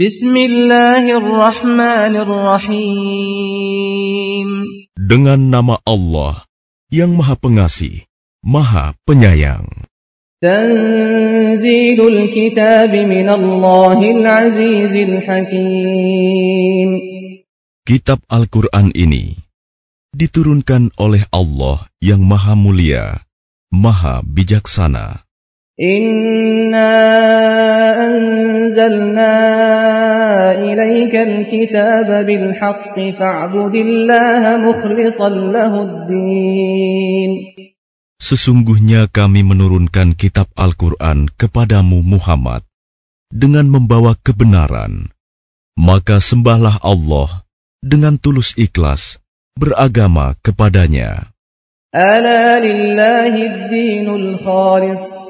Bismillahirrahmanirrahim. Dengan nama Allah yang Maha Pengasih, Maha Penyayang. Tanzilul kitab min Allahil Azizil Hakim. Kitab Al-Quran ini diturunkan oleh Allah yang Maha Mulia, Maha Bijaksana. Inna anzalna al-kitab bil haqqi fa'budillaha mukhlishan lahuddin. Sesungguhnya kami menurunkan kitab Al-Quran kepadamu Muhammad dengan membawa kebenaran. Maka sembahlah Allah dengan tulus ikhlas beragama kepadanya. Ala lillahi ad-dinul khalis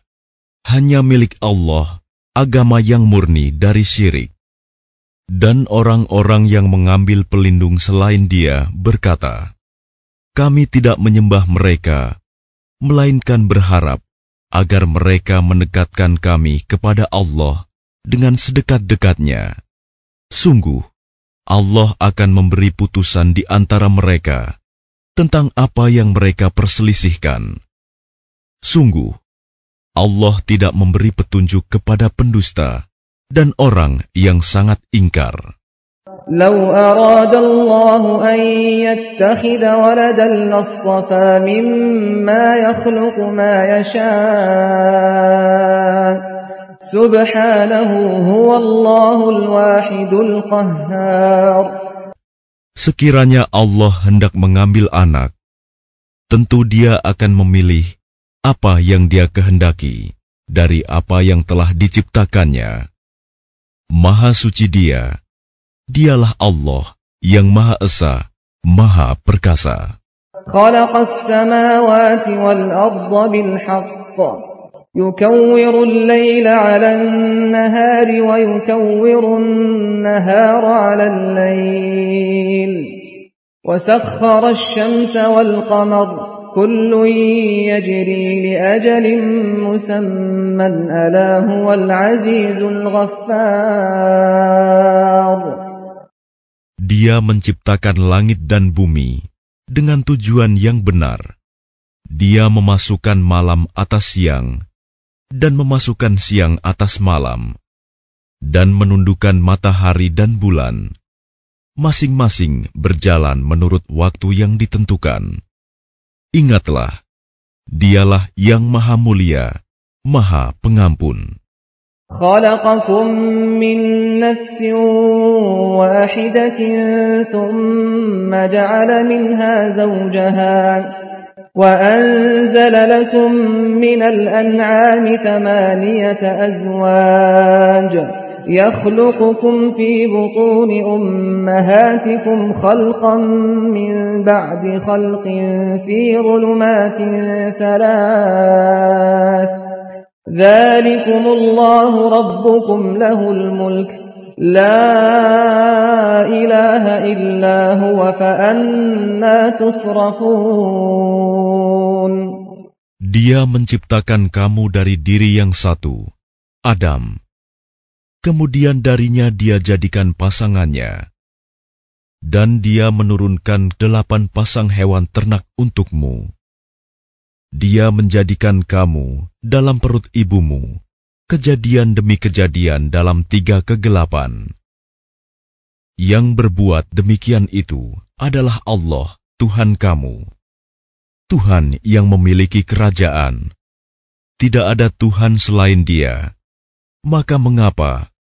hanya milik Allah agama yang murni dari syirik. Dan orang-orang yang mengambil pelindung selain dia berkata, Kami tidak menyembah mereka, melainkan berharap agar mereka mendekatkan kami kepada Allah dengan sedekat-dekatnya. Sungguh, Allah akan memberi putusan di antara mereka tentang apa yang mereka perselisihkan. Sungguh, Allah tidak memberi petunjuk kepada pendusta dan orang yang sangat ingkar. لو أراد الله أن يتخذ ولدا لاصطفى مما يخلق ما يشاء سبحانه هو الله الواحد القهار Sekiranya Allah hendak mengambil anak, tentu dia akan memilih apa yang dia kehendaki dari apa yang telah diciptakannya. Maha suci dia, dialah Allah yang Maha Esa, Maha Perkasa. خلق السماوات والأرض بالحق يكور الليل على النهار ويكور النهار على الليل وسخر الشمس والقمر كل يجري لأجل مسمى ألا هو العزيز الغفار Dia menciptakan langit dan bumi dengan tujuan yang benar. Dia memasukkan malam atas siang dan memasukkan siang atas malam dan menundukkan matahari dan bulan. Masing-masing berjalan menurut waktu yang ditentukan. Ingatlah, dialah yang maha mulia, maha pengampun. خلقكم من نفس واحدة ثم جعل منها زوجها وأنزل لكم من الأنعام ثمانية أزواج يخلقكم في بطون أمهاتكم خلقا من بعد خلق في ظلمات ثلاث ذلكم الله ربكم له الملك لا إله إلا هو فأنا تصرفون Dia menciptakan kamu dari diri yang satu, Adam. Kemudian darinya dia jadikan pasangannya. Dan dia menurunkan delapan pasang hewan ternak untukmu. Dia menjadikan kamu dalam perut ibumu, kejadian demi kejadian dalam tiga kegelapan. Yang berbuat demikian itu adalah Allah, Tuhan kamu. Tuhan yang memiliki kerajaan. Tidak ada Tuhan selain Dia. Maka mengapa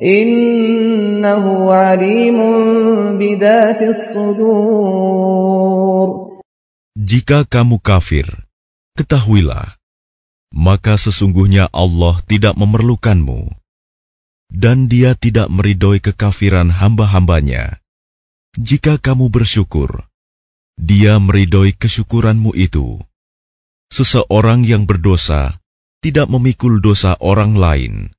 Innahu alimun bidatis sudur. Jika kamu kafir, ketahuilah, maka sesungguhnya Allah tidak memerlukanmu, dan dia tidak meridoi kekafiran hamba-hambanya. Jika kamu bersyukur, dia meridoi kesyukuranmu itu. Seseorang yang berdosa tidak memikul dosa orang lain.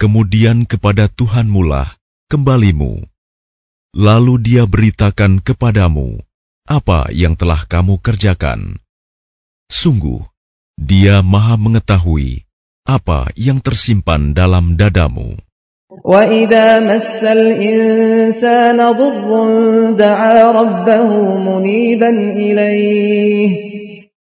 Kemudian kepada Tuhanmu lah kembalimu. Lalu dia beritakan kepadamu apa yang telah kamu kerjakan. Sungguh, dia maha mengetahui apa yang tersimpan dalam dadamu. وإذا مس الإنسان ضر دعا ربه منيبا إليه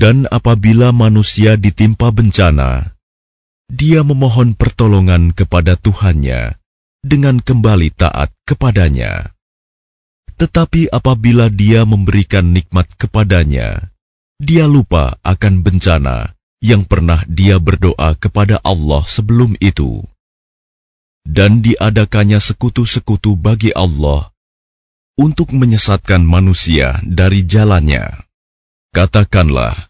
Dan apabila manusia ditimpa bencana, dia memohon pertolongan kepada Tuhannya dengan kembali taat kepadanya. Tetapi apabila dia memberikan nikmat kepadanya, dia lupa akan bencana yang pernah dia berdoa kepada Allah sebelum itu dan diadakannya sekutu-sekutu bagi Allah untuk menyesatkan manusia dari jalannya. Katakanlah,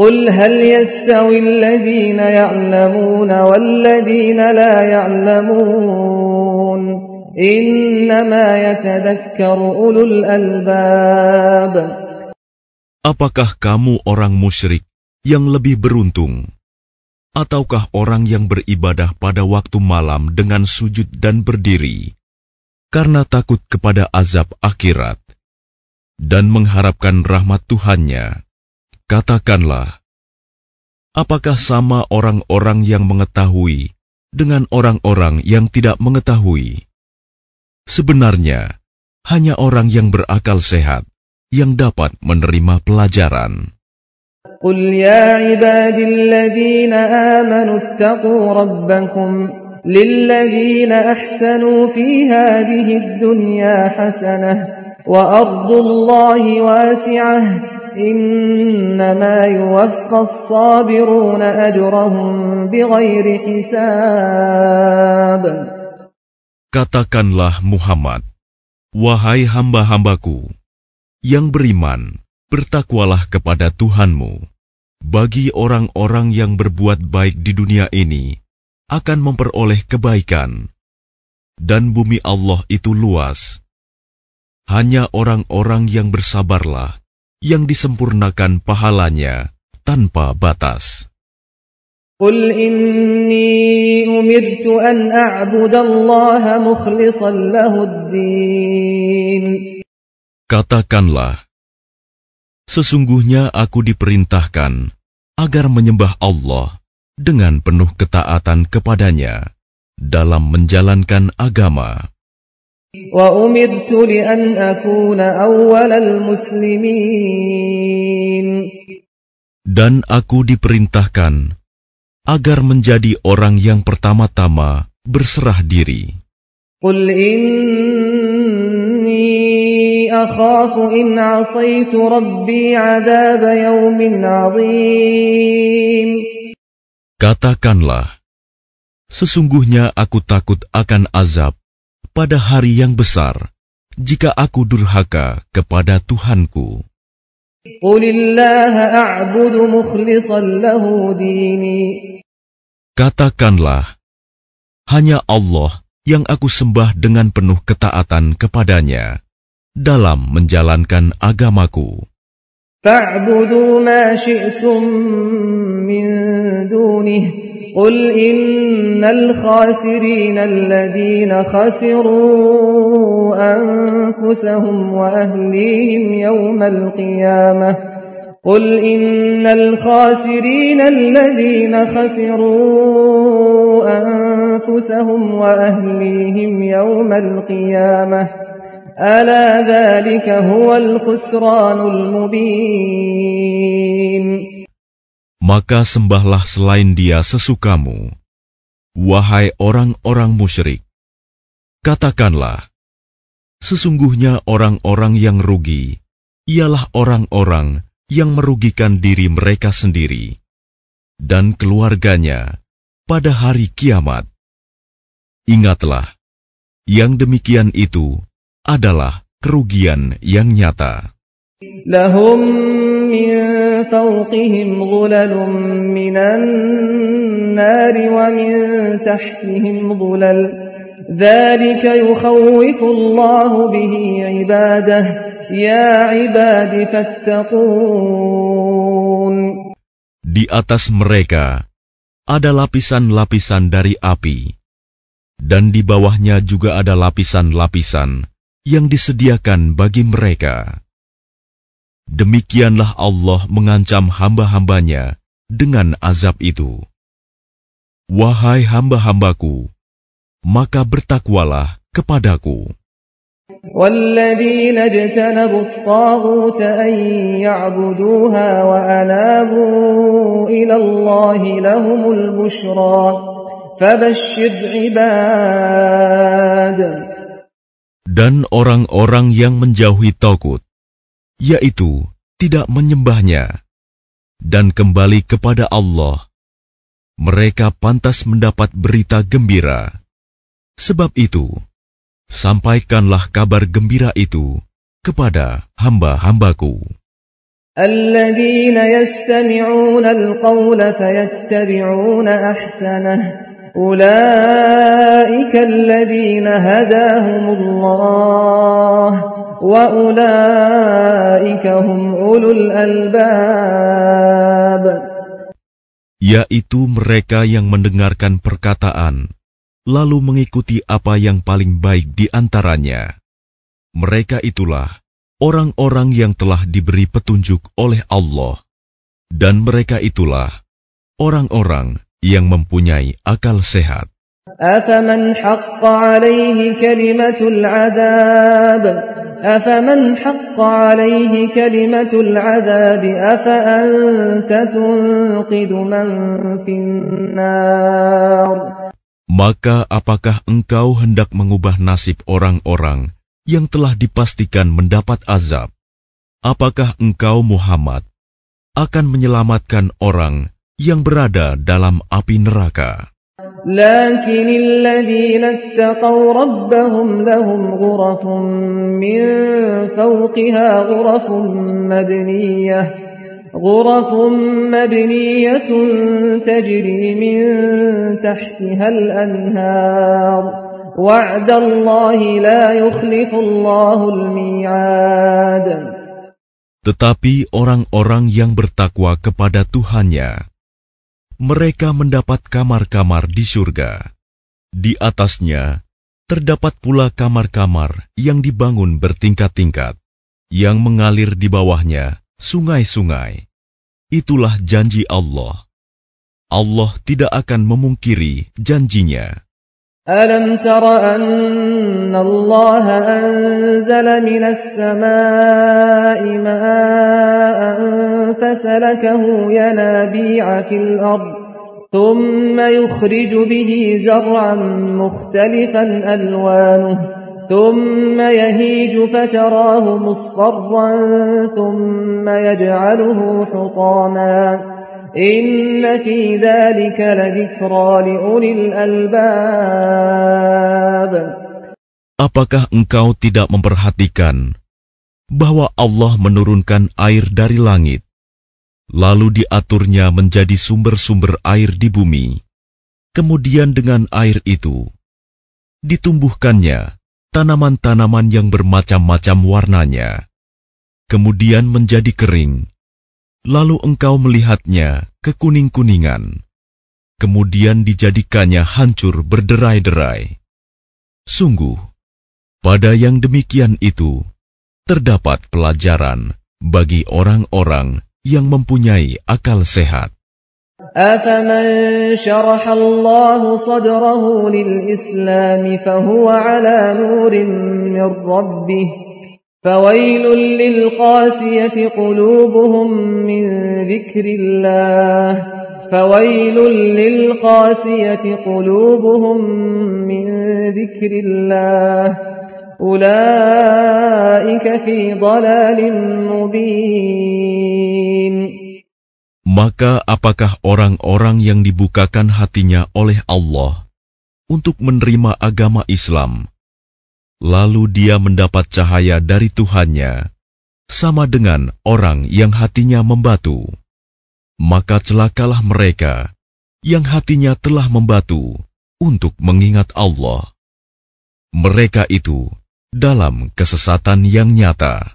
قل هل يستوي الذين يعلمون والذين لا يعلمون إنما يتذكر أولو الألباب Apakah kamu orang musyrik yang lebih beruntung? Ataukah orang yang beribadah pada waktu malam dengan sujud dan berdiri karena takut kepada azab akhirat dan mengharapkan rahmat Tuhannya? Katakanlah, apakah sama orang-orang yang mengetahui dengan orang-orang yang tidak mengetahui? Sebenarnya, hanya orang yang berakal sehat yang dapat menerima pelajaran. قل يا عبادي الذين آمنوا اتقوا ربكم للذين أحسنوا في هذه الدنيا حسنة وأرض الله واسعة إنما يوفى الصابرون أجرهم بغير حساب Katakanlah Muhammad, Wahai hamba-hambaku, yang beriman, bertakwalah kepada Tuhanmu. Bagi orang-orang yang berbuat baik di dunia ini, akan memperoleh kebaikan. Dan bumi Allah itu luas. Hanya orang-orang yang bersabarlah, yang disempurnakan pahalanya tanpa batas. قل إني أمرت أن أعبد الله مخلصا له الدين Katakanlah, sesungguhnya aku diperintahkan agar menyembah Allah dengan penuh ketaatan kepadanya dalam menjalankan agama. وأمرت لأن أكون أول المسلمين Dan aku diperintahkan agar menjadi orang yang pertama-tama berserah diri. قل إني أخاف إن عصيت ربي عذاب يوم عظيم Katakanlah, Sesungguhnya aku takut akan azab pada hari yang besar jika aku durhaka kepada Tuhanku. Katakanlah, hanya Allah yang aku sembah dengan penuh ketaatan kepadanya dalam menjalankan agamaku. فاعبدوا ما شئتم من دونه قل إن الخاسرين الذين خسروا أنفسهم وأهليهم يوم القيامة قل إن الخاسرين الذين خسروا أنفسهم وأهليهم يوم القيامة ألا ذلك هو الخسران المبين Maka sembahlah selain dia sesukamu, wahai orang-orang musyrik. Katakanlah, sesungguhnya orang-orang yang rugi ialah orang-orang yang merugikan diri mereka sendiri dan keluarganya pada hari kiamat. Ingatlah, yang demikian itu adalah kerugian yang nyata. لهم من فوقهم ظلل من النار ومن تحتهم ظلل ذلك يخوف الله به عباده يا عباد فاتقون Di atas mereka ada lapisan-lapisan dari api, dan di bawahnya juga ada lapisan-lapisan yang disediakan bagi mereka. Demikianlah Allah mengancam hamba-hambanya dengan azab itu. Wahai hamba-hambaku, maka bertakwalah kepadaku. والذين اجتنبوا الطاغوت أن يعبدوها وأنابوا إلى الله لهم البشرى فبشر عباد Dan orang-orang yang menjauhi Taugut, yaitu tidak menyembahnya, dan kembali kepada Allah, mereka pantas mendapat berita gembira. Sebab itu, sampaikanlah kabar gembira itu kepada hamba-hambaku. الذين يستمعون القول فيتبعون أحسنه أولئك الذين هداهم الله وأولئك هم أولو الألباب yaitu mereka yang mendengarkan perkataan, lalu mengikuti apa yang paling baik di antaranya. Mereka itulah orang-orang yang telah diberi petunjuk oleh Allah, dan mereka itulah orang-orang yang mempunyai akal sehat. أفمن حق عليه كلمة العذاب أفمن حق عليه كلمة العذاب أفأنت تنقذ من في النار Maka apakah engkau hendak mengubah nasib orang-orang yang telah dipastikan mendapat azab? Apakah engkau Muhammad akan menyelamatkan orang yang berada dalam api neraka? لكن الذين اتقوا ربهم لهم غرف من فوقها غرف مبنية غرف مبنية تجري من تحتها الأنهار وعد الله لا يخلف الله الميعاد Tetapi orang-orang yang bertakwa kepada Tuhannya, mereka mendapat kamar-kamar di surga. Di atasnya terdapat pula kamar-kamar yang dibangun bertingkat-tingkat, yang mengalir di bawahnya sungai-sungai. Itulah janji Allah. Allah tidak akan memungkiri janjinya. ألم تر أن الله أنزل من السماء ماء فسلكه ينابيع في الأرض ثم يخرج به زرعا مختلفا ألوانه ثم يهيج فتراه مصفرا ثم يجعله حطاما. إن في ذلك لذكرى لأولي الألباب. Apakah engkau tidak memperhatikan bahwa Allah menurunkan air dari langit, lalu diaturnya menjadi sumber-sumber air di bumi, kemudian dengan air itu ditumbuhkannya tanaman-tanaman yang bermacam-macam warnanya, kemudian menjadi kering, lalu engkau melihatnya kekuning-kuningan, kemudian dijadikannya hancur berderai-derai. Sungguh, pada yang demikian itu terdapat pelajaran bagi orang-orang yang mempunyai akal sehat. أفمن شرح الله صدره للإسلام فهو على نور من ربه فويل للقاسية قلوبهم من ذكر الله فويل للقاسية قلوبهم من ذكر الله أولئك في ضلال مبين Maka apakah orang-orang yang dibukakan hatinya oleh Allah untuk menerima agama Islam, lalu dia mendapat cahaya dari Tuhannya, sama dengan orang yang hatinya membatu? Maka celakalah mereka yang hatinya telah membatu untuk mengingat Allah. Mereka itu dalam kesesatan yang nyata.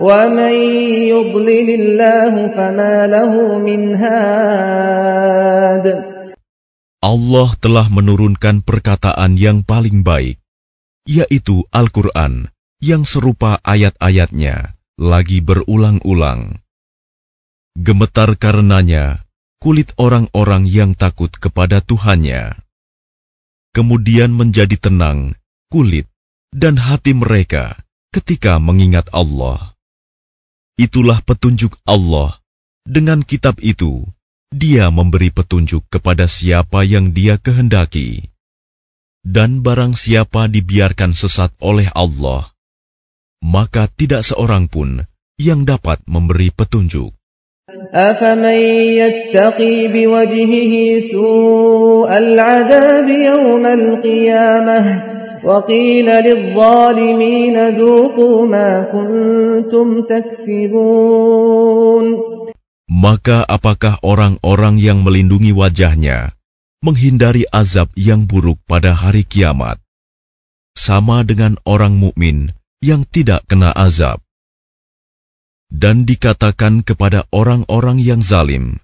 ومن يضلل الله فما له من هاد Allah telah menurunkan perkataan yang paling baik, yaitu Al-Quran yang serupa ayat-ayatnya lagi berulang-ulang. Gemetar karenanya kulit orang-orang yang takut kepada Tuhannya. Kemudian menjadi tenang kulit dan hati mereka ketika mengingat Allah. Itulah petunjuk Allah. Dengan kitab itu, Dia memberi petunjuk kepada siapa yang Dia kehendaki. Dan barang siapa dibiarkan sesat oleh Allah, maka tidak seorang pun yang dapat memberi petunjuk. أفمن يتقي بوجهه سوء العذاب يوم القيامة وقيل للظالمين ذوقوا ما كنتم تكسبون Maka apakah orang-orang yang melindungi wajahnya menghindari azab yang buruk pada hari kiamat sama dengan orang mukmin yang tidak kena azab dan dikatakan kepada orang-orang yang zalim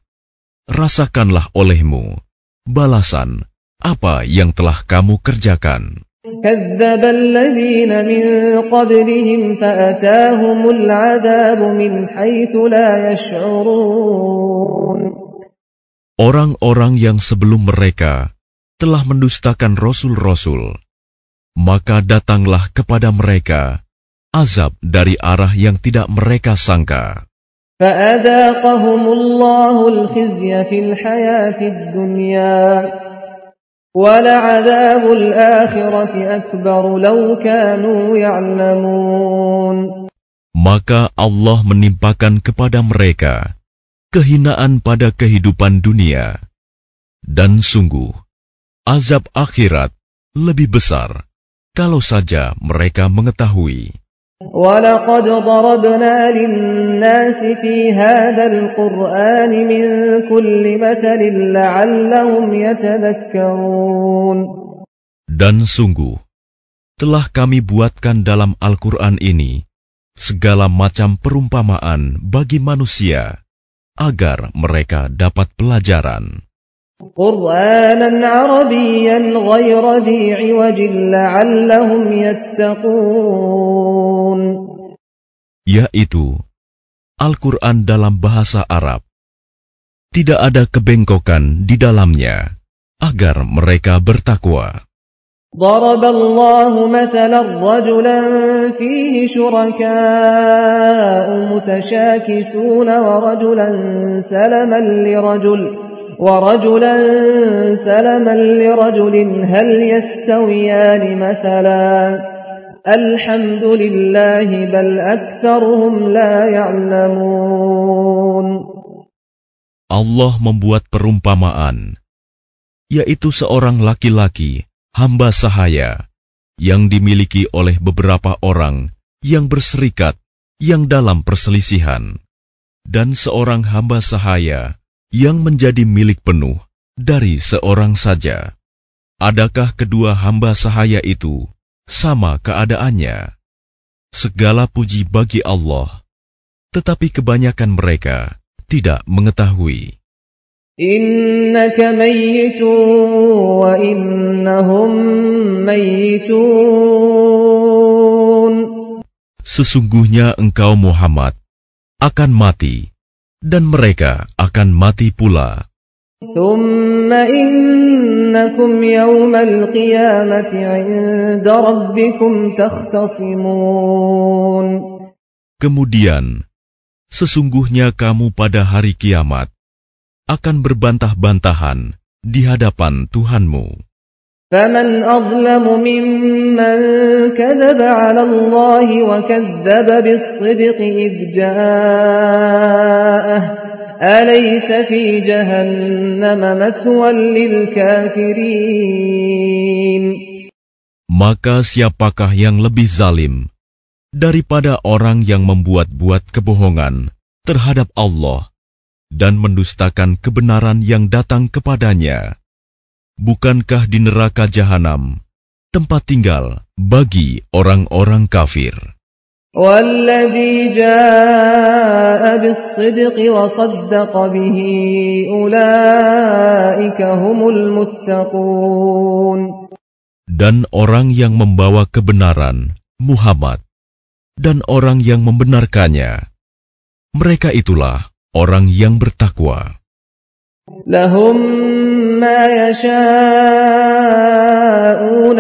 rasakanlah olehmu balasan apa yang telah kamu kerjakan كذب الذين من قبلهم فأتاهم العذاب من حيث لا يشعرون Orang-orang yang sebelum mereka telah mendustakan rasul-rasul, maka datanglah kepada mereka azab dari arah yang tidak mereka sangka. فأذاقهم الله الخزي في الحياة الدنيا maka Allah menimpakan kepada mereka kehinaan pada kehidupan dunia. Dan sungguh, azab akhirat lebih besar kalau saja mereka mengetahui. ولقد ضربنا للناس في هذا القرآن من كل مثل لعلهم يتذكرون Dan sungguh, telah kami buatkan dalam Al-Quran ini segala macam perumpamaan bagi manusia agar mereka dapat pelajaran. قرآنا عربيا غير ذي عوج لعلهم يتقون yaitu Al-Quran dalam bahasa Arab. Tidak ada kebengkokan di dalamnya, agar mereka bertakwa. ضرب الله مثلا رجلا فيه شركاء متشاكسون ورجلا سلما لرجل ورجلا سلما لرجل هل يستويان مثلا الحمد لله بل أكثرهم لا يعلمون Allah membuat perumpamaan, yaitu seorang laki-laki hamba sahaya yang dimiliki oleh beberapa orang yang berserikat yang dalam perselisihan, dan seorang hamba sahaya yang menjadi milik penuh dari seorang saja. Adakah kedua hamba sahaya itu sama keadaannya? Segala puji bagi Allah, tetapi kebanyakan mereka tidak mengetahui. Innaka mayyitun wa innahum mayyitun. Sesungguhnya engkau Muhammad akan mati dan mereka akan mati pula. Kemudian, sesungguhnya kamu pada hari kiamat akan berbantah-bantahan di hadapan Tuhanmu. فمن أظلم ممن كذب على الله وكذب بالصدق إذ جاءه أليس في جهنم مثوى للكافرين Maka siapakah yang lebih zalim daripada orang yang membuat-buat kebohongan terhadap Allah dan mendustakan kebenaran yang datang kepadanya? Bukankah di neraka jahanam tempat tinggal bagi orang-orang kafir? والذي جاء بالصدق وصدق به أولئك هم المتقون Dan orang yang membawa kebenaran, Muhammad, dan orang yang membenarkannya, mereka itulah orang yang bertakwa. لهم ما يشاءون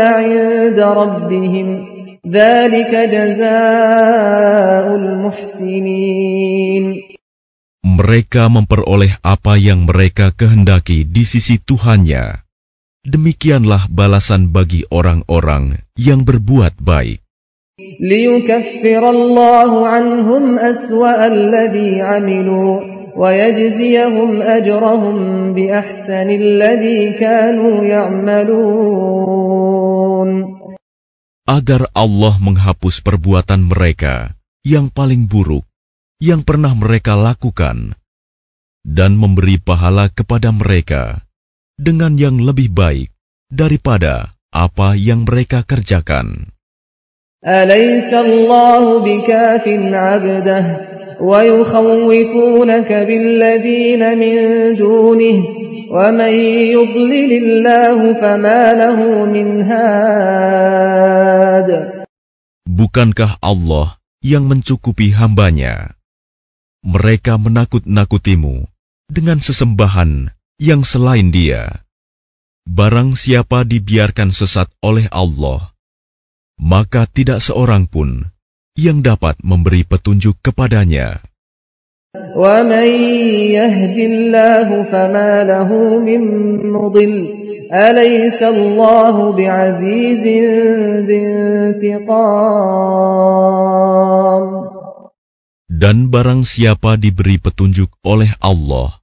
عند ربهم ذلك جزاء المحسنين Mereka memperoleh apa yang mereka kehendaki di sisi Tuhannya. Demikianlah balasan bagi orang-orang yang berbuat baik. ليكفر الله عنهم أسوأ الذي عملوا ويجزيهم أجرهم بأحسن الذي كانوا يعملون Agar Allah menghapus perbuatan mereka yang paling buruk yang pernah mereka lakukan dan memberi pahala kepada mereka dengan yang lebih baik daripada apa yang mereka kerjakan. أليس الله بكاف عبده ويخوفونك بالذين من دونه ومن يضلل الله فما له من هاد Bukankah Allah yang mencukupi hambanya? Mereka menakut-nakutimu dengan sesembahan yang selain dia. Barang siapa dibiarkan sesat oleh Allah, maka tidak seorang pun yang dapat memberi petunjuk kepadanya. ومن يهد الله فما له من مضل أليس الله بعزيز ذي انتقام Dan barang siapa diberi petunjuk oleh Allah,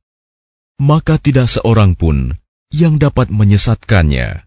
maka tidak seorang pun yang dapat menyesatkannya.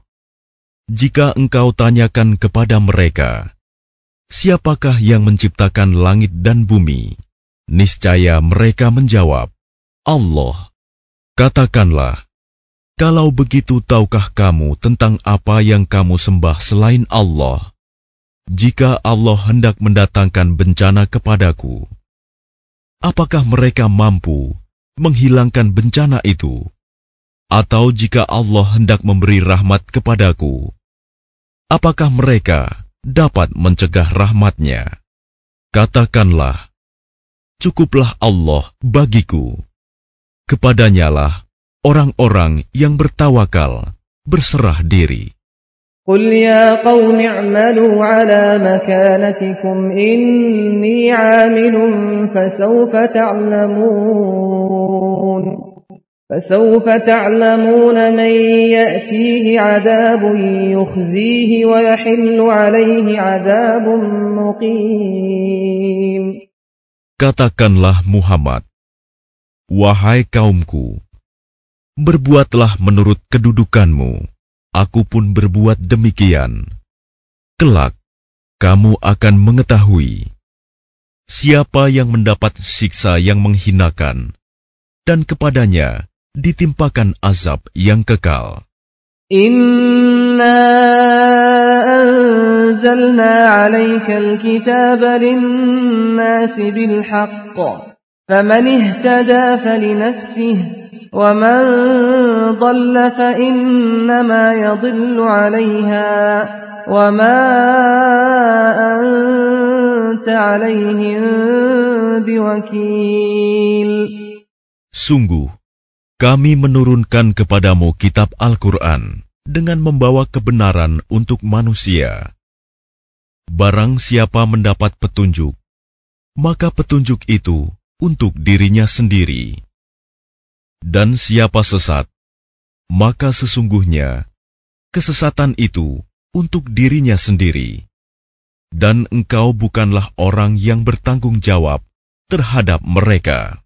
jika engkau tanyakan kepada mereka, siapakah yang menciptakan langit dan bumi? Niscaya mereka menjawab, Allah. Katakanlah, kalau begitu tahukah kamu tentang apa yang kamu sembah selain Allah? Jika Allah hendak mendatangkan bencana kepadaku, apakah mereka mampu menghilangkan bencana itu? Atau jika Allah hendak memberi rahmat kepadaku, apakah mereka dapat mencegah rahmatnya? Katakanlah, cukuplah Allah bagiku. Kepadanyalah orang-orang yang bertawakal berserah diri. قل يا قوم اعملوا على مكانتكم إني عامل فسوف تعلمون فسوف تعلمون من يأتيه عذاب يخزيه ويحل عليه عذاب مقيم Katakanlah Muhammad, Wahai kaumku, berbuatlah menurut kedudukanmu, aku pun berbuat demikian. Kelak, kamu akan mengetahui siapa yang mendapat siksa yang menghinakan, dan kepadanya ditimpakan azab yang kekal. Inna anzalna alaika alkitaba linnasi bilhaq. Faman ihtada falinafsih, wa man dhalla fa innama yadhillu alaiha, wa ma anta alaihim biwakil. Sungguh, kami menurunkan kepadamu kitab Al-Quran dengan membawa kebenaran untuk manusia. Barang siapa mendapat petunjuk, maka petunjuk itu untuk dirinya sendiri. Dan siapa sesat, maka sesungguhnya kesesatan itu untuk dirinya sendiri. Dan engkau bukanlah orang yang bertanggung jawab terhadap mereka.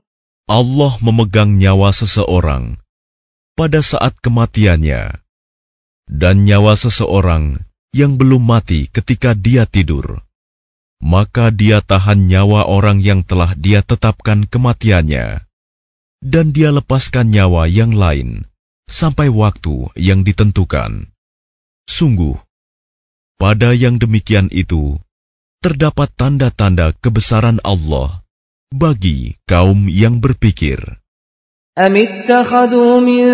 Allah memegang nyawa seseorang pada saat kematiannya, dan nyawa seseorang yang belum mati ketika dia tidur, maka dia tahan nyawa orang yang telah dia tetapkan kematiannya, dan dia lepaskan nyawa yang lain sampai waktu yang ditentukan. Sungguh, pada yang demikian itu terdapat tanda-tanda kebesaran Allah bagi kaum yang berpikir. أم اتخذوا من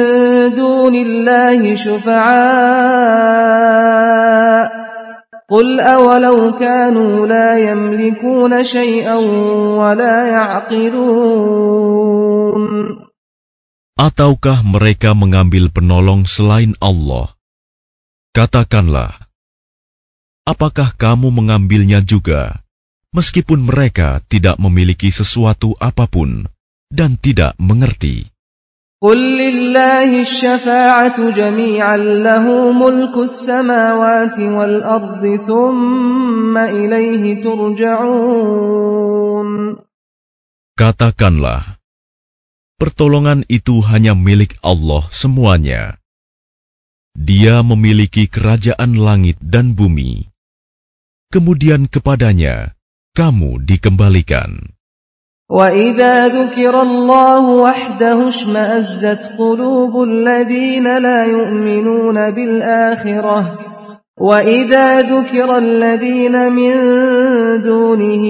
دون الله شفعاء قل أولو كانوا لا يملكون شيئا ولا يعقلون Ataukah mereka mengambil penolong selain Allah? Katakanlah, apakah kamu mengambilnya juga, meskipun mereka tidak memiliki sesuatu apapun dan tidak mengerti? قل لله الشفاعة جميعا له ملك السماوات والأرض ثم إليه ترجعون Katakanlah, pertolongan itu hanya milik Allah semuanya. Dia memiliki kerajaan langit dan bumi. Kemudian kepadanya kamu dikembalikan. وإذا ذكر الله وحده اشمأزت قلوب الذين لا يؤمنون بالآخرة وإذا ذكر الذين من دونه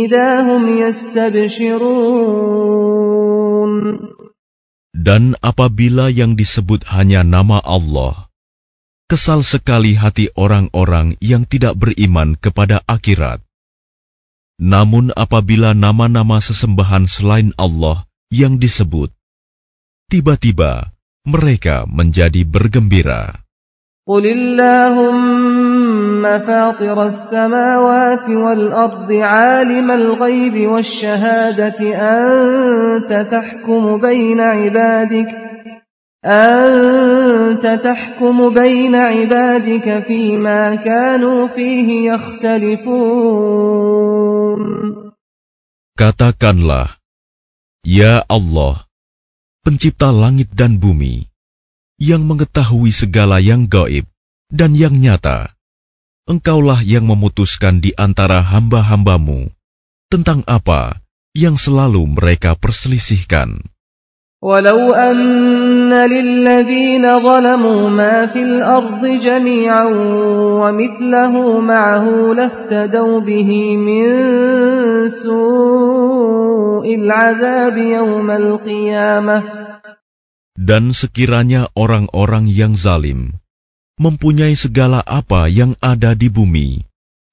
إذا هم يستبشرون Dan apabila yang disebut hanya nama Allah, kesal sekali hati orang-orang yang tidak beriman kepada akhirat. Namun apabila nama-nama sesembahan selain Allah yang disebut, tiba-tiba mereka menjadi bergembira. قل اللهم فاطر السماوات والأرض عالم الغيب والشهادة أنت تحكم بين عبادك أنت تحكم بين عبادك فيما كانوا فيه يختلفون Katakanlah, Ya Allah, pencipta langit dan bumi, yang mengetahui segala yang gaib dan yang nyata. Engkaulah yang memutuskan di antara hamba-hambamu tentang apa yang selalu mereka perselisihkan. ولو أن للذين ظلموا ما في الأرض جميعا ومثله معه لافتدوا به من سوء العذاب يوم القيامة Dan sekiranya orang-orang yang zalim mempunyai segala apa yang ada di bumi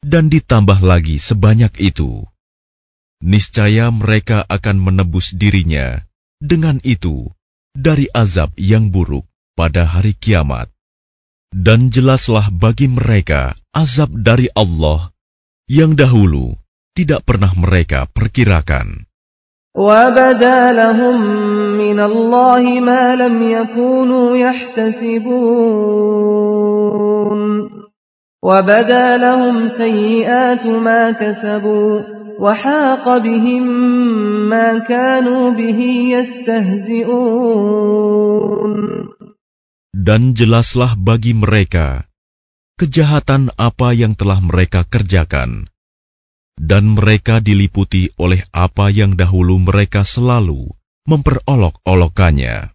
dan ditambah lagi sebanyak itu, niscaya mereka akan menebus dirinya dengan itu dari azab yang buruk pada hari kiamat. Dan jelaslah bagi mereka azab dari Allah yang dahulu tidak pernah mereka perkirakan. وبدا لهم من الله ما لم يكونوا يحتسبون وبدا لهم سيئات ما كسبوا وحاق بهم ما كانوا به يستهزئون Dan jelaslah bagi mereka kejahatan apa yang telah mereka kerjakan, dan mereka diliputi oleh apa yang dahulu mereka selalu memperolok-olokannya.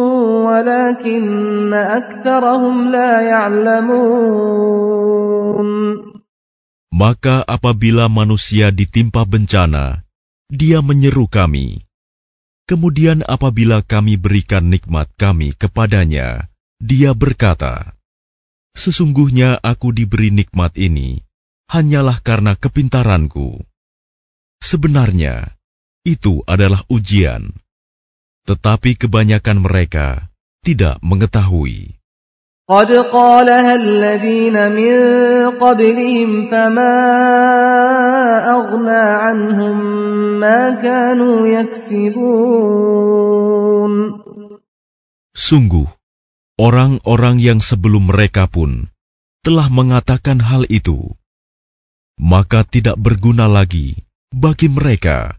ولكن أكثرهم لا يعلمون Maka apabila manusia ditimpa bencana, dia menyeru kami. Kemudian apabila kami berikan nikmat kami kepadanya, dia berkata, Sesungguhnya aku diberi nikmat ini hanyalah karena kepintaranku. Sebenarnya, itu adalah ujian. Tetapi kebanyakan mereka tidak mengetahui. قد قالها الذين من قبلهم فما أغنى عنهم ما كانوا يكسبون Sungguh, orang-orang yang sebelum mereka pun telah mengatakan hal itu, maka tidak berguna lagi bagi mereka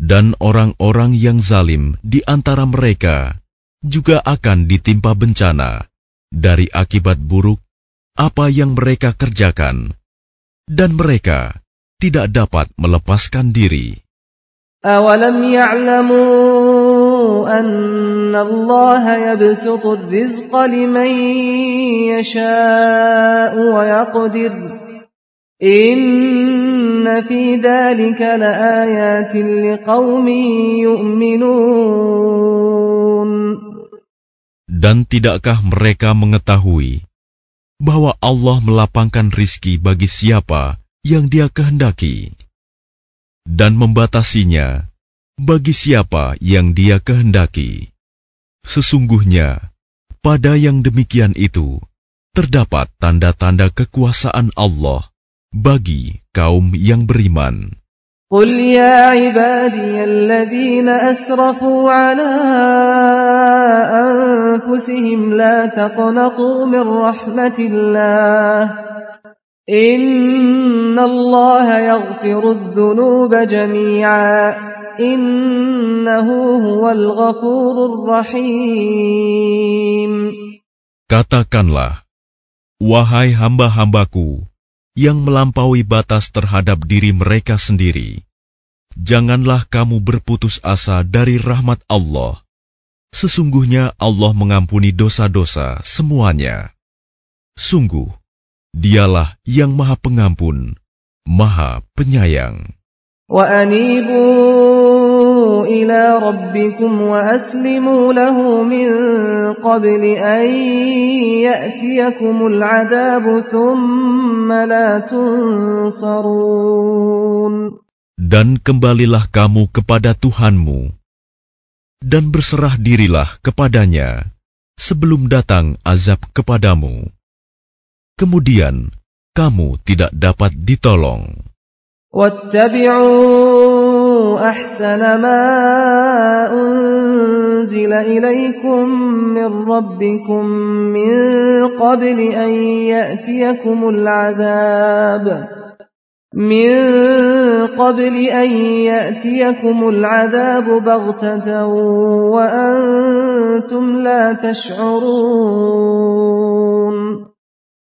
Dan orang-orang yang zalim di antara mereka juga akan ditimpa bencana dari akibat buruk apa yang mereka kerjakan, dan mereka tidak dapat melepaskan diri. أولم يعلموا أن الله يبسط الرزق لمن يشاء ويقدر إن dan tidakkah mereka mengetahui bahwa Allah melapangkan rizki bagi siapa yang dia kehendaki dan membatasinya bagi siapa yang dia kehendaki. Sesungguhnya, pada yang demikian itu, terdapat tanda-tanda kekuasaan Allah bagi kaum yang beriman. قل يا عبادي الذين أسرفوا على أنفسهم لا تقنطوا من رحمة الله إن الله يغفر الذنوب جميعا إنه هو الغفور الرحيم Katakanlah, wahai hamba-hambaku yang melampaui batas terhadap diri mereka sendiri, janganlah kamu berputus asa dari rahmat Allah. Sesungguhnya Allah mengampuni dosa-dosa semuanya. Sungguh, Dialah yang Maha Pengampun, Maha Penyayang. وأنيبوا إلى ربكم وأسلموا له من قبل أن يأتيكم العذاب ثم لا تنصرون Dan kembalilah kamu kepada Tuhanmu, dan berserah dirilah kepadanya sebelum datang azab kepadamu. Kemudian kamu tidak dapat ditolong. واتبعوا أحسن ما أنزل إليكم من ربكم من قبل أن يأتيكم العذاب. من قبل أن يأتيكم العذاب بغتة وأنتم لا تشعرون.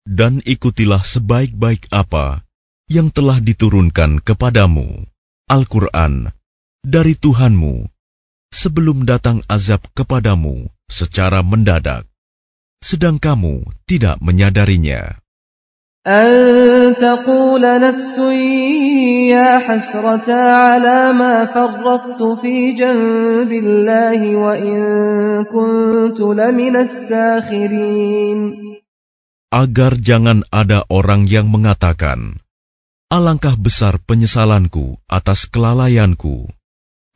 Dan ikutilah sebaik-baik apa yang telah diturunkan kepadamu, Al-Quran, dari Tuhanmu, sebelum datang azab kepadamu secara mendadak, sedang kamu tidak menyadarinya. أن تقول نفس يا حسرة على ما فرطت في جنب الله وإن كنت لمن الساخرين Agar jangan ada orang yang mengatakan, Alangkah besar penyesalanku atas kelalaianku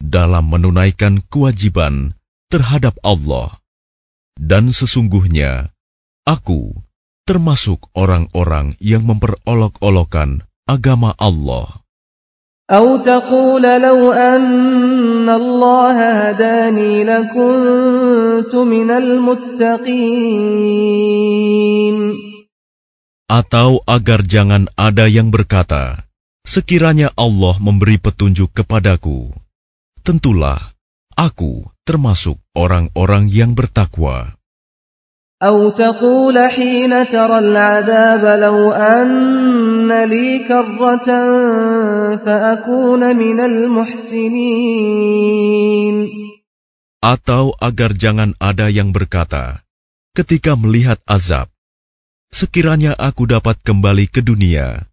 dalam menunaikan kewajiban terhadap Allah. Dan sesungguhnya, aku termasuk orang-orang yang memperolok-olokan agama Allah. أو تقول لو أن الله هداني لكنت من المتقين Atau agar jangan ada yang berkata, sekiranya Allah memberi petunjuk kepadaku, tentulah aku termasuk orang-orang yang bertakwa. أو تقول حين ترى العذاب لو أن لي كرة فأكون من المحسنين Atau agar jangan ada yang berkata, ketika melihat azab, sekiranya aku dapat kembali ke dunia,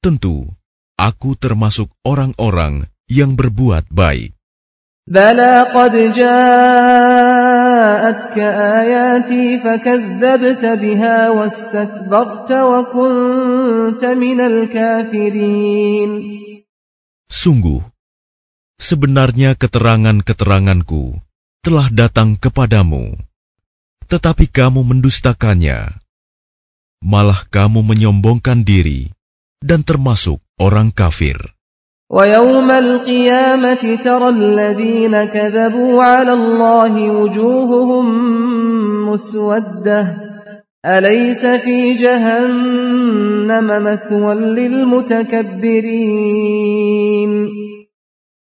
tentu aku termasuk orang-orang yang berbuat baik. بلى قد جاءتك آياتي فكذبت بها واستكبرت وكنت من الكافرين Sungguh, sebenarnya keterangan-keteranganku telah datang kepadamu, tetapi kamu mendustakannya. Malah kamu menyombongkan diri dan termasuk orang kafir. ويوم القيامة ترى الذين كذبوا على الله وجوههم مسودة أليس في جهنم مثوى للمتكبرين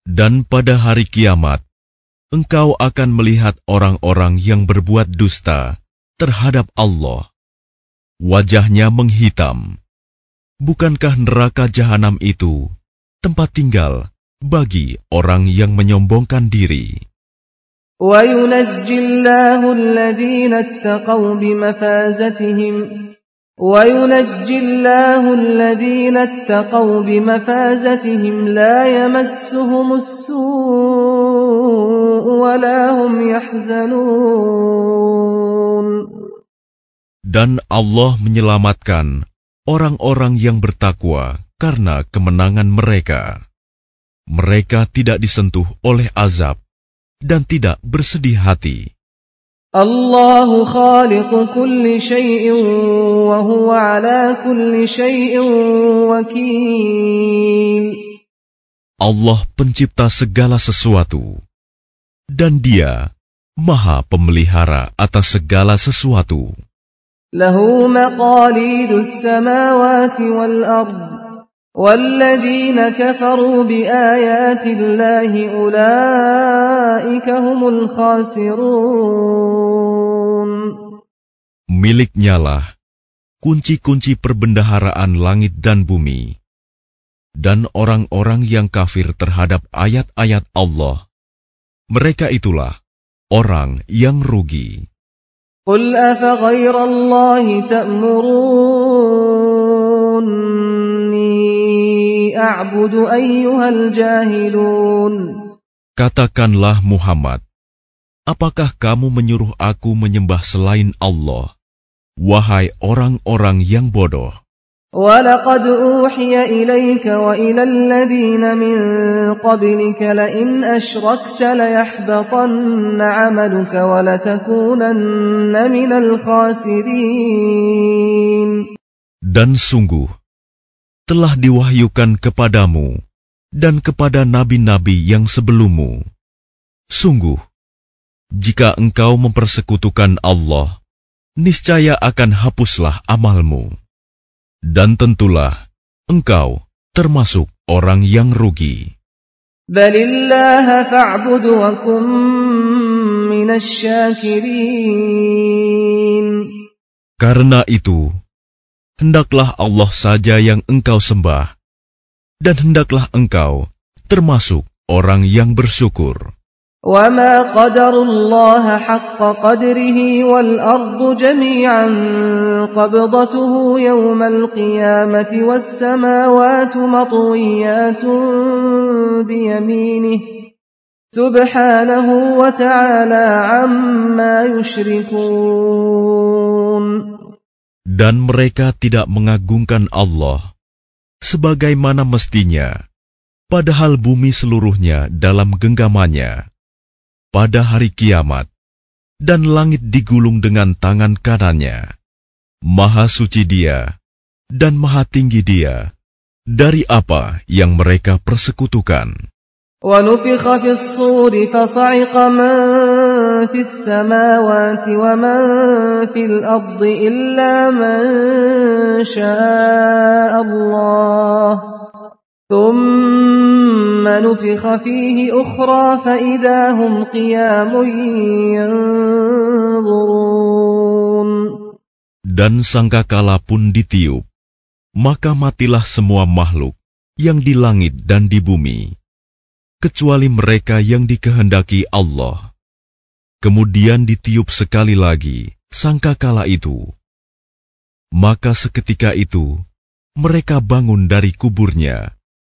Dan pada hari kiamat, engkau akan melihat orang-orang yang berbuat dusta terhadap Allah. Wajahnya menghitam. Bukankah neraka jahanam itu tempat tinggal bagi orang yang menyombongkan diri? وينجي الله الذين اتقوا بمفازتهم وينجي الله الذين اتقوا بمفازتهم لا يمسهم السوء ولا هم يحزنون dan Allah menyelamatkan orang-orang yang bertakwa karena kemenangan mereka. Mereka tidak disentuh oleh azab dan tidak bersedih hati. Allah pencipta segala sesuatu dan Dia Maha Pemelihara atas segala sesuatu. له مقاليد السماوات والأرض والذين كفروا بآيات الله أولئك هم الخاسرون Miliknya lah kunci-kunci perbendaharaan langit dan bumi. Dan orang-orang yang kafir terhadap ayat-ayat Allah, mereka itulah orang yang rugi. قل أفغير الله تأمروني أعبد أيها الجاهلون Katakanlah Muhammad, apakah kamu menyuruh aku menyembah selain Allah, wahai orang-orang yang bodoh? ولقد أوحي إليك وإلى الذين من قبلك لئن أشركت ليحبطن عملك ولتكونن من الخاسرين Dan sungguh, telah diwahyukan kepadamu dan kepada nabi-nabi yang sebelummu. Sungguh, jika engkau mempersekutukan Allah, niscaya akan hapuslah amalmu. dan tentulah engkau termasuk orang yang rugi. Karena itu, hendaklah Allah saja yang engkau sembah, dan hendaklah engkau termasuk orang yang bersyukur. وما قدر الله حق قدره والأرض جميعا قبضته يوم القيامة والسماوات مطويات بيمينه سبحانه وتعالى عما يشركون Dan mereka tidak mengagungkan Allah sebagaimana mestinya, padahal bumi seluruhnya dalam genggamannya pada hari kiamat, dan langit digulung dengan tangan kanannya. Maha suci dia, dan maha tinggi dia, dari apa yang mereka persekutukan. ونفخ في الصور فصعق من في السماوات ومن في الأرض إلا من شاء الله ثم نفخ فيه أخرى فإذا هم قيام ينظرون Dan sangkakala pun ditiup, maka matilah semua makhluk yang di langit dan di bumi, kecuali mereka yang dikehendaki Allah. Kemudian ditiup sekali lagi sangkakala itu. Maka seketika itu, mereka bangun dari kuburnya,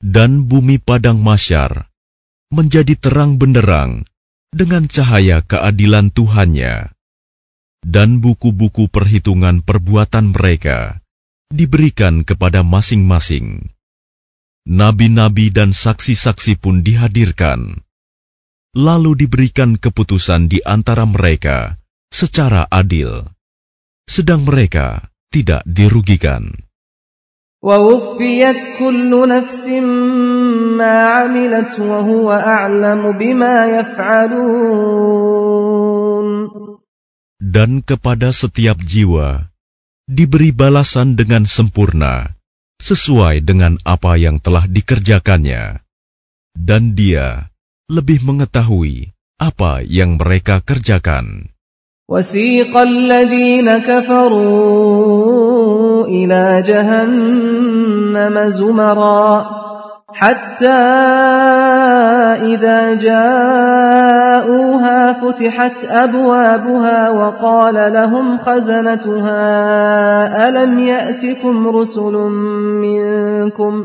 Dan bumi padang masyar menjadi terang benderang dengan cahaya keadilan Tuhannya. Dan buku-buku perhitungan perbuatan mereka diberikan kepada masing-masing. Nabi-nabi dan saksi-saksi pun dihadirkan. Lalu diberikan keputusan di antara mereka secara adil, sedang mereka tidak dirugikan. ووفيت كل نفس ما عملت وهو أعلم بما يفعلون Dan kepada setiap jiwa diberi balasan dengan sempurna sesuai dengan apa yang telah dikerjakannya. Dan dia lebih mengetahui apa yang mereka kerjakan. وسيق الذين كفروا إلى جهنم زمرا. حتى إذا جاءوها فتحت أبوابها وقال لهم خزنتها ألم يأتكم رسل منكم؟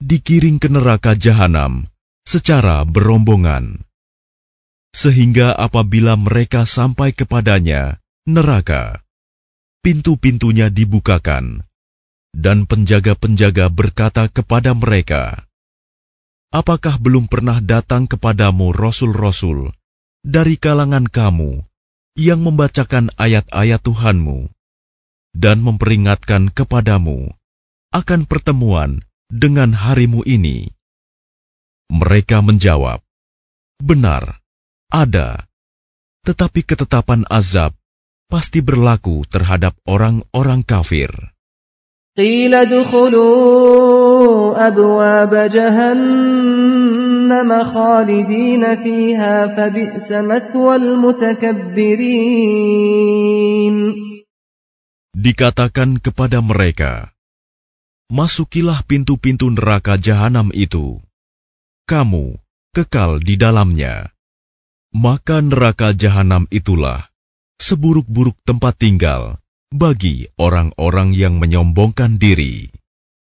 dikiring ke neraka jahanam secara berombongan. Sehingga apabila mereka sampai kepadanya, neraka, pintu-pintunya dibukakan, dan penjaga-penjaga berkata kepada mereka, Apakah belum pernah datang kepadamu rasul-rasul dari kalangan kamu yang membacakan ayat-ayat Tuhanmu dan memperingatkan kepadamu akan pertemuan dengan harimu ini? Mereka menjawab, Benar, ada. Tetapi ketetapan azab pasti berlaku terhadap orang-orang kafir. قيل ادخلوا أبواب جهنم خالدين فيها فبئس مثوى المتكبرين Dikatakan kepada mereka, Masukilah pintu-pintu neraka jahanam itu. Kamu kekal di dalamnya. Maka neraka jahanam itulah seburuk-buruk tempat tinggal bagi orang-orang yang menyombongkan diri.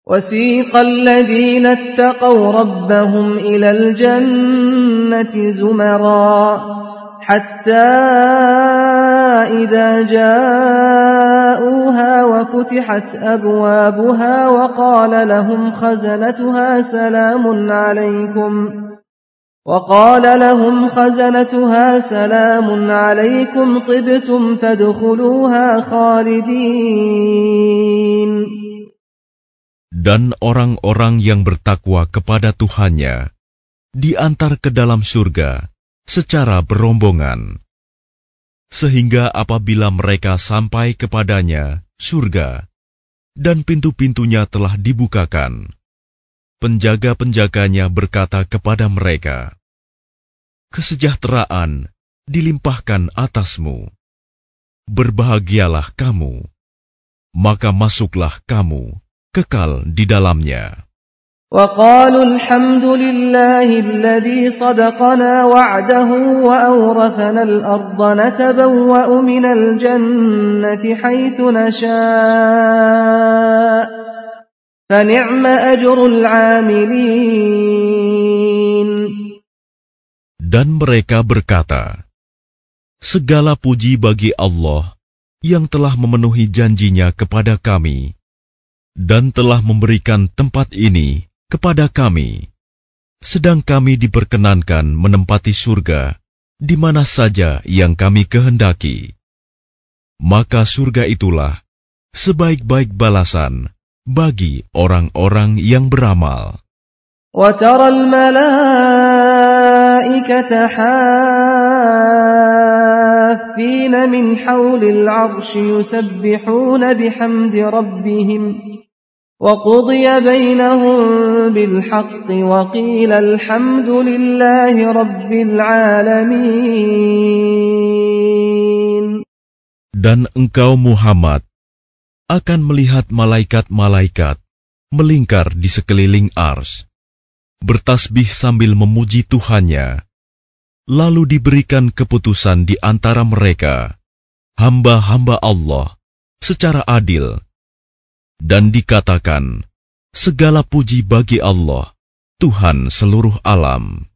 وسيق الذين اتقوا ربهم إلى الجنة زمرا حتى إذا جاءوها وفتحت أبوابها وقال لهم خزنتها سلام عليكم وقال لهم خزنتها سلام عليكم طبتم فادخلوها خالدين Dan orang-orang yang bertakwa kepada Tuhannya diantar ke dalam surga secara berombongan. Sehingga apabila mereka sampai kepadanya, surga, dan pintu-pintunya telah dibukakan, penjaga-penjaganya berkata kepada mereka, Kesejahteraan dilimpahkan atasmu. Berbahagialah kamu, maka masuklah kamu kekal di dalamnya. وقالوا الحمد لله الذي صدقنا وعده وأورثنا الأرض نتبوأ من الجنة حيث نشاء فنعم أجر العاملين Dan mereka berkata, Segala puji bagi Allah yang telah memenuhi janjinya kepada kami dan telah memberikan tempat ini kepada kami, sedang kami diperkenankan menempati surga di mana saja yang kami kehendaki. Maka surga itulah sebaik-baik balasan bagi orang-orang yang beramal. وترى الملائكة حافين من حول العرش يسبحون بحمد ربهم وقضي بينهم بالحق وقيل الحمد لله رب العالمين Dan engkau Muhammad akan melihat malaikat-malaikat melingkar di sekeliling ars, bertasbih sambil memuji Tuhannya. Lalu diberikan keputusan di antara mereka, hamba-hamba Allah, secara adil, dan dikatakan, Segala puji bagi Allah, Tuhan seluruh alam.